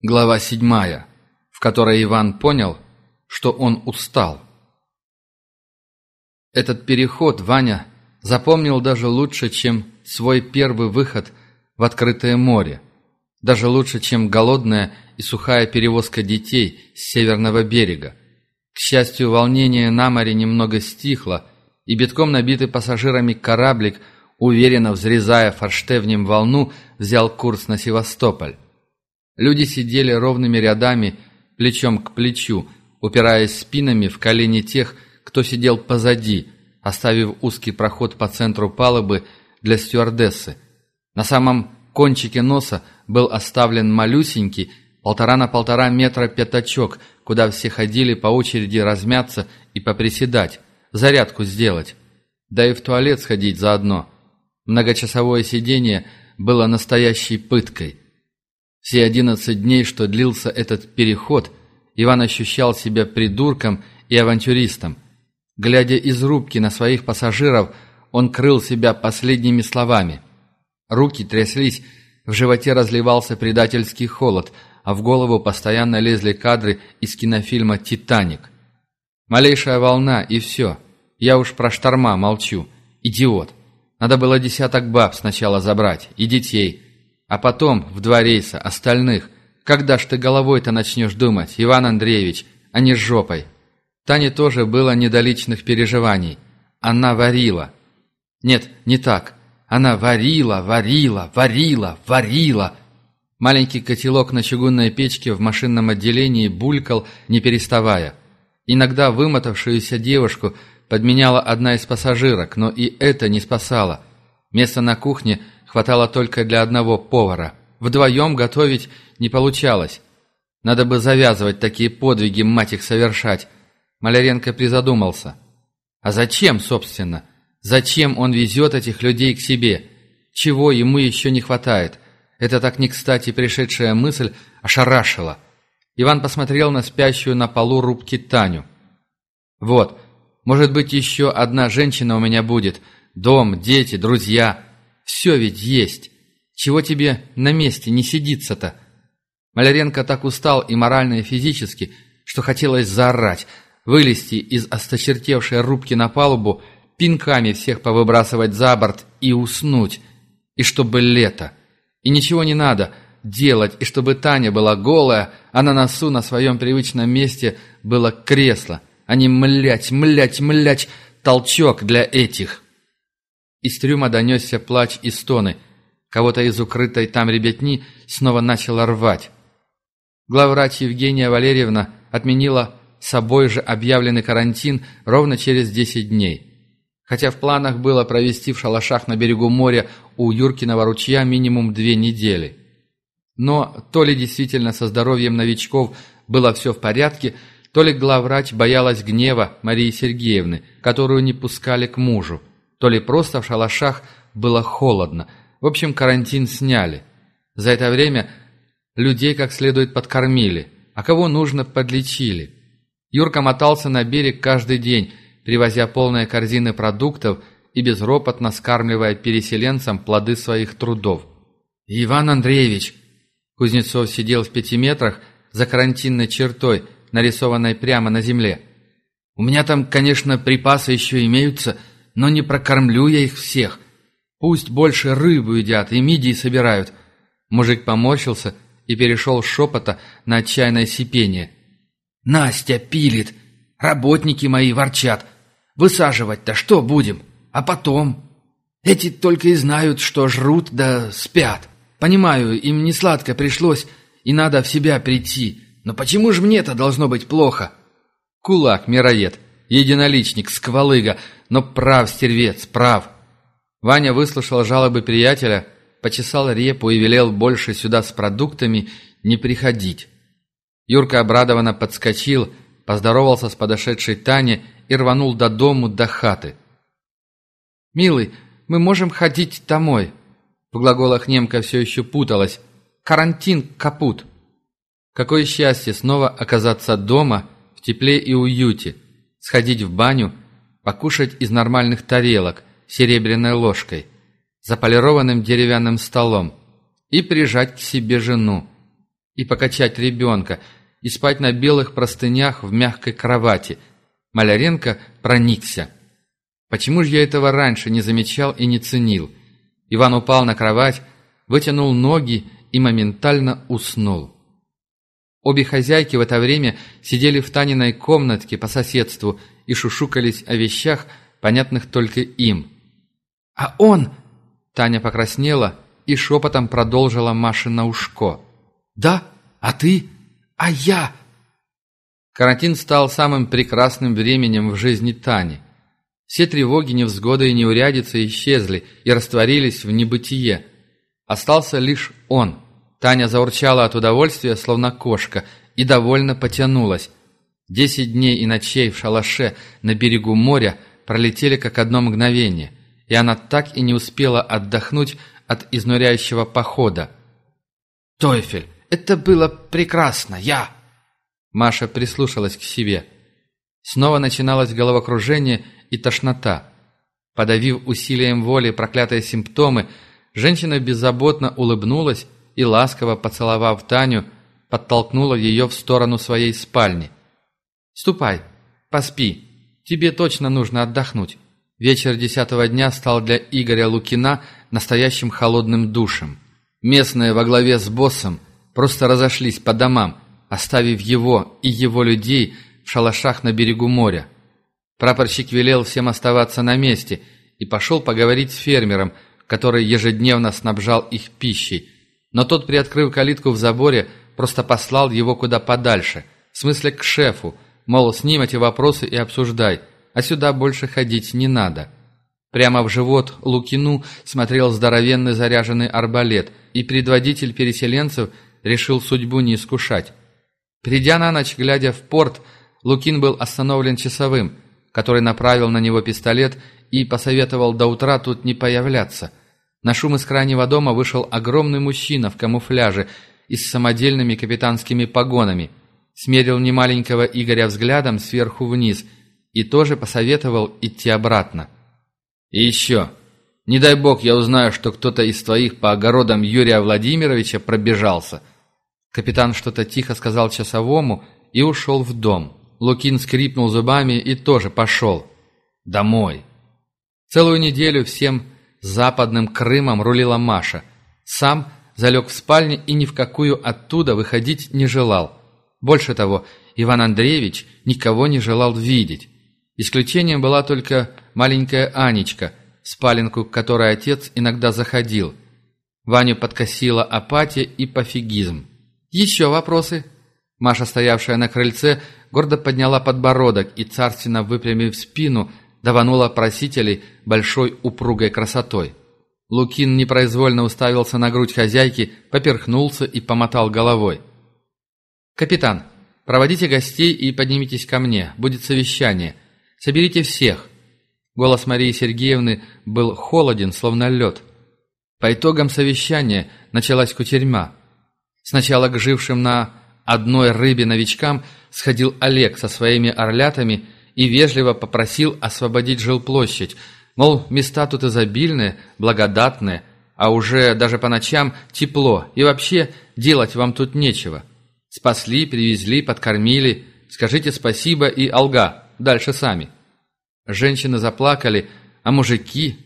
Глава седьмая, в которой Иван понял, что он устал. Этот переход Ваня запомнил даже лучше, чем свой первый выход в открытое море. Даже лучше, чем голодная и сухая перевозка детей с северного берега. К счастью, волнение на море немного стихло, и битком набитый пассажирами кораблик, уверенно взрезая форштевнем волну, взял курс на Севастополь. Люди сидели ровными рядами, плечом к плечу, упираясь спинами в колени тех, кто сидел позади, оставив узкий проход по центру палубы для стюардессы. На самом кончике носа был оставлен малюсенький, полтора на полтора метра пятачок, куда все ходили по очереди размяться и поприседать, зарядку сделать. Да и в туалет сходить заодно. Многочасовое сидение было настоящей пыткой – все одиннадцать дней, что длился этот переход, Иван ощущал себя придурком и авантюристом. Глядя из рубки на своих пассажиров, он крыл себя последними словами. Руки тряслись, в животе разливался предательский холод, а в голову постоянно лезли кадры из кинофильма «Титаник». Малейшая волна, и все. Я уж про шторма молчу. Идиот. Надо было десяток баб сначала забрать, и детей – а потом, в два рейса, остальных. Когда ж ты головой-то начнешь думать, Иван Андреевич, а не жопой? Тане тоже было не до личных переживаний. Она варила. Нет, не так. Она варила, варила, варила, варила. Маленький котелок на чугунной печке в машинном отделении булькал, не переставая. Иногда вымотавшуюся девушку подменяла одна из пассажирок, но и это не спасало. Место на кухне – хватало только для одного повара. Вдвоем готовить не получалось. Надо бы завязывать такие подвиги, мать их, совершать. Маляренко призадумался. А зачем, собственно? Зачем он везет этих людей к себе? Чего ему еще не хватает? Это так не кстати пришедшая мысль ошарашила. Иван посмотрел на спящую на полу рубки Таню. «Вот, может быть, еще одна женщина у меня будет. Дом, дети, друзья. Все ведь есть. Чего тебе на месте не сидится-то? Маляренко так устал и морально, и физически, что хотелось заорать, вылезти из осточертевшей рубки на палубу, пинками всех повыбрасывать за борт и уснуть. И чтобы лето. И ничего не надо делать, и чтобы Таня была голая, а на носу на своем привычном месте было кресло, а не млять, млять, млять, толчок для этих. Из трюма донесся плач и стоны. Кого-то из укрытой там ребятни снова начало рвать. Главврач Евгения Валерьевна отменила собой же объявленный карантин ровно через 10 дней. Хотя в планах было провести в шалашах на берегу моря у Юркиного ручья минимум две недели. Но то ли действительно со здоровьем новичков было все в порядке, то ли главврач боялась гнева Марии Сергеевны, которую не пускали к мужу то ли просто в шалашах было холодно. В общем, карантин сняли. За это время людей как следует подкормили, а кого нужно подлечили. Юрка мотался на берег каждый день, привозя полные корзины продуктов и безропотно скармливая переселенцам плоды своих трудов. «Иван Андреевич!» Кузнецов сидел в пяти метрах за карантинной чертой, нарисованной прямо на земле. «У меня там, конечно, припасы еще имеются, но не прокормлю я их всех. Пусть больше рыбу едят и мидии собирают». Мужик поморщился и перешел с шепота на отчаянное сипение. «Настя пилит, работники мои ворчат. Высаживать-то что будем? А потом? Эти только и знают, что жрут да спят. Понимаю, им не сладко пришлось, и надо в себя прийти. Но почему же мне-то должно быть плохо?» «Кулак, мироед, единоличник, сквалыга, но прав, стервец, прав. Ваня выслушал жалобы приятеля, почесал репу и велел больше сюда с продуктами не приходить. Юрка обрадованно подскочил, поздоровался с подошедшей Таней и рванул до дому, до хаты. «Милый, мы можем ходить домой». В глаголах немка все еще путалась. «Карантин капут». Какое счастье снова оказаться дома, в тепле и уюте, сходить в баню – покушать из нормальных тарелок серебряной ложкой, за полированным деревянным столом и прижать к себе жену. и покачать ребенка, и спать на белых простынях в мягкой кровати. Маляренко проникся. Почему же я этого раньше не замечал и не ценил? Иван упал на кровать, вытянул ноги и моментально уснул. Обе хозяйки в это время сидели в Таниной комнатке по соседству и шушукались о вещах, понятных только им. «А он...» Таня покраснела и шепотом продолжила Маше на ушко. «Да? А ты? А я?» Карантин стал самым прекрасным временем в жизни Тани. Все тревоги, невзгоды и неурядицы исчезли и растворились в небытие. Остался лишь он. Таня заурчала от удовольствия, словно кошка, и довольно потянулась. Десять дней и ночей в шалаше на берегу моря пролетели как одно мгновение, и она так и не успела отдохнуть от изнуряющего похода. «Тойфель, это было прекрасно, я!» Маша прислушалась к себе. Снова начиналось головокружение и тошнота. Подавив усилием воли проклятые симптомы, женщина беззаботно улыбнулась и, ласково поцеловав Таню, подтолкнула ее в сторону своей спальни. «Ступай, поспи, тебе точно нужно отдохнуть». Вечер десятого дня стал для Игоря Лукина настоящим холодным душем. Местные во главе с боссом просто разошлись по домам, оставив его и его людей в шалашах на берегу моря. Прапорщик велел всем оставаться на месте и пошел поговорить с фермером, который ежедневно снабжал их пищей. Но тот, приоткрыв калитку в заборе, просто послал его куда подальше, в смысле к шефу, мол, с ним эти вопросы и обсуждай, а сюда больше ходить не надо. Прямо в живот Лукину смотрел здоровенный заряженный арбалет, и предводитель переселенцев решил судьбу не искушать. Придя на ночь, глядя в порт, Лукин был остановлен часовым – который направил на него пистолет и посоветовал до утра тут не появляться. На шум из крайнего дома вышел огромный мужчина в камуфляже и с самодельными капитанскими погонами, смерил немаленького Игоря взглядом сверху вниз и тоже посоветовал идти обратно. «И еще, не дай бог я узнаю, что кто-то из твоих по огородам Юрия Владимировича пробежался». Капитан что-то тихо сказал часовому и ушел в дом. Лукин скрипнул зубами и тоже пошел. Домой. Целую неделю всем западным Крымом рулила Маша. Сам залег в спальне и ни в какую оттуда выходить не желал. Больше того, Иван Андреевич никого не желал видеть. Исключением была только маленькая Анечка, в спаленку которой отец иногда заходил. Ваню подкосила апатия и пофигизм. «Еще вопросы?» Маша, стоявшая на крыльце, гордо подняла подбородок и, царственно выпрямив спину, даванула просителей большой упругой красотой. Лукин непроизвольно уставился на грудь хозяйки, поперхнулся и помотал головой. «Капитан, проводите гостей и поднимитесь ко мне, будет совещание. Соберите всех». Голос Марии Сергеевны был холоден, словно лед. По итогам совещания началась кутерьма. Сначала к жившим на одной рыбе новичкам сходил Олег со своими орлятами и вежливо попросил освободить жилплощадь, мол, места тут изобильные, благодатные, а уже даже по ночам тепло, и вообще делать вам тут нечего. Спасли, привезли, подкормили, скажите спасибо и алга, дальше сами. Женщины заплакали, а мужики,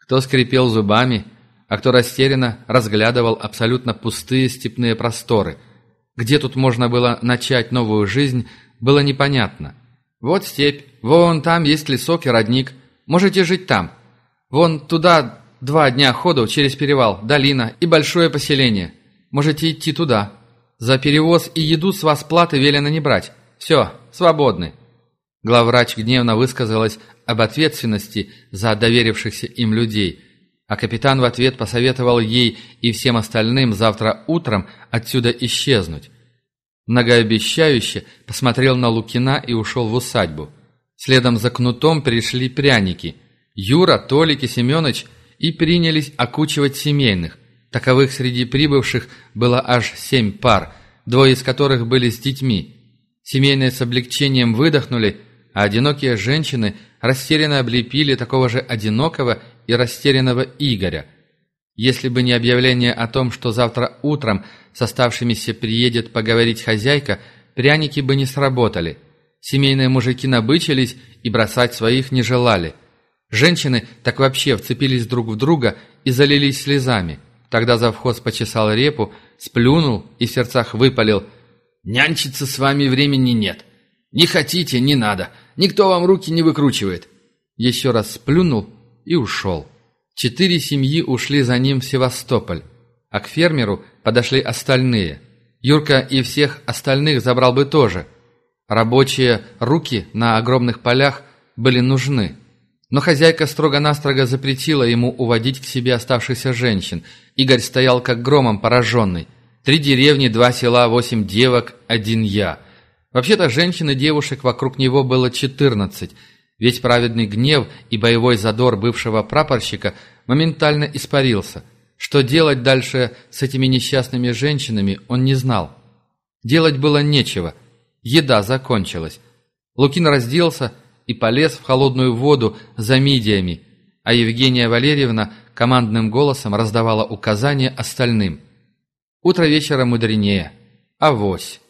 кто скрипел зубами, а кто растерянно разглядывал абсолютно пустые степные просторы – где тут можно было начать новую жизнь, было непонятно. Вот степь, вон там есть лесок и родник. Можете жить там. Вон туда два дня ходу через перевал, долина и большое поселение. Можете идти туда. За перевоз и еду с вас платы велено не брать. Все, свободны». Главврач гневно высказалась об ответственности за доверившихся им людей – а капитан в ответ посоветовал ей и всем остальным завтра утром отсюда исчезнуть. Многообещающе посмотрел на Лукина и ушел в усадьбу. Следом за кнутом пришли пряники. Юра, Толик и Семенович и принялись окучивать семейных. Таковых среди прибывших было аж семь пар, двое из которых были с детьми. Семейные с облегчением выдохнули, а одинокие женщины растерянно облепили такого же одинокого и растерянного Игоря. Если бы не объявление о том, что завтра утром с оставшимися приедет поговорить хозяйка, пряники бы не сработали. Семейные мужики набычились и бросать своих не желали. Женщины так вообще вцепились друг в друга и залились слезами. Тогда завхоз почесал репу, сплюнул и в сердцах выпалил «Нянчиться с вами времени нет. Не хотите, не надо. Никто вам руки не выкручивает». Еще раз сплюнул и ушел. Четыре семьи ушли за ним в Севастополь, а к фермеру подошли остальные. Юрка и всех остальных забрал бы тоже. Рабочие руки на огромных полях были нужны. Но хозяйка строго-настрого запретила ему уводить к себе оставшихся женщин. Игорь стоял как громом пораженный. Три деревни, два села, восемь девок, один я. Вообще-то женщин и девушек вокруг него было четырнадцать. Весь праведный гнев и боевой задор бывшего прапорщика моментально испарился. Что делать дальше с этими несчастными женщинами, он не знал. Делать было нечего. Еда закончилась. Лукин разделся и полез в холодную воду за мидиями, а Евгения Валерьевна командным голосом раздавала указания остальным. Утро вечера мудренее. Авось.